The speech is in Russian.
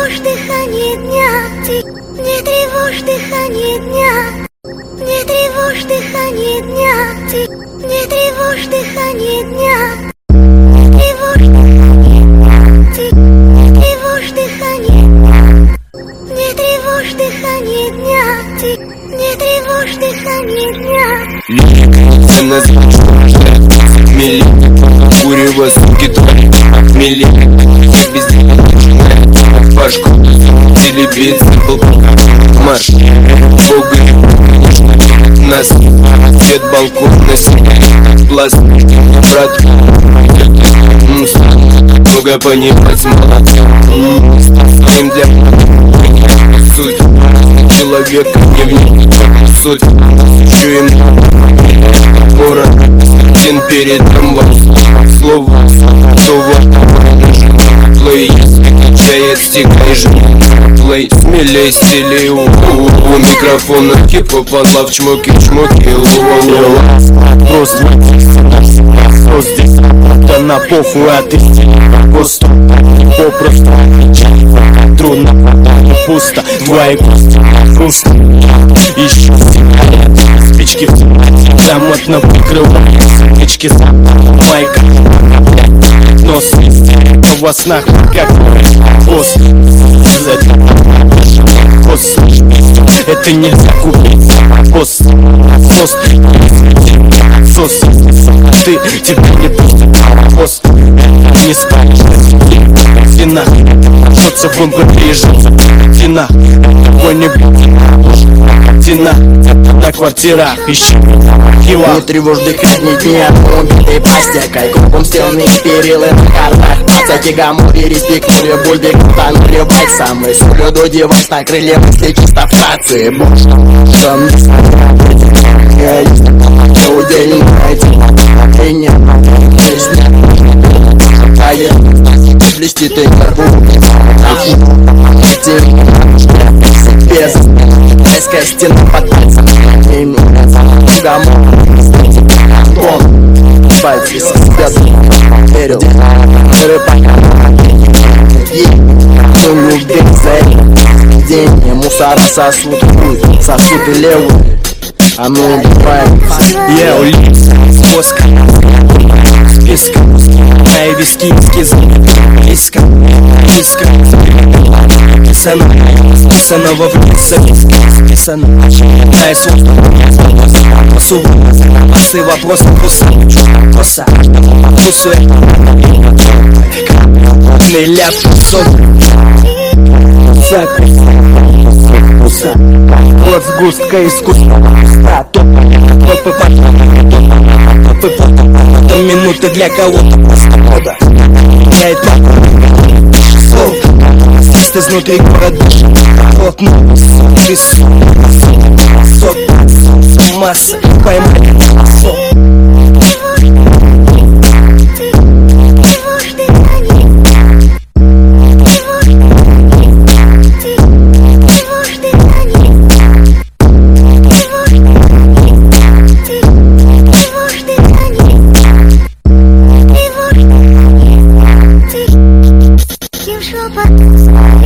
тревожь дыхание дня. Не тревожь дыхание дня. Не тревожь дыхание дня. Не тревожь дыхание дня. Дыхание дня. Тревожь дыхание дня. Не тревожь Пашку Телебит, был Марш. Бога Нас Свет балкона Глаз Брат Много понимать мало Своим для Суть Человека не в Суть Чуем Стикай же Плей Смелей стилей у, у, у микрофона Кипа подла в чмоки чмоки Просто Просто здесь Да на похуй, а ты Просто Попросту Трудно, не пусто. Твои кости Хруст Еще сигарет Спички в темноте Замотно покрывает Спички за Майка Но свистит во снах Как Пост Пост Это нельзя купить Пост Пост Сос Ты тебя не пустят Пост Не спать Фина Что-то в бомбе приезжает Фина Какой-нибудь Квартирах ищи Хива Не тревожь дыхание дня Убитой пастякой Кругом стены перилы на картах. Пацаки гамури респектули Бульбик утонули бальсам И солью дуди вас на крыле Мысли чисто в стации Что мне Не удельная тема И нет Жизнь Тает Блести ты не Резкая стена под пальцем Гамон Он Пальцы со связан Верил Ну любви за День мусора сосуд хуй Сосуд и левый А ну убиваемся Я улица с воском Списка Мои виски, виски Близко, близко Писано, писано во влице Писано, дай слово Посу, осы вопрос на вкусы. Коса, вкусы. Неля, сон Закус Вот сгустка искусства. Топ, топ, топ, топ, минуты для кого-то просто мода. Я это Слов Внутри город плотно Лис Сок Масса Поймай Сок Шепот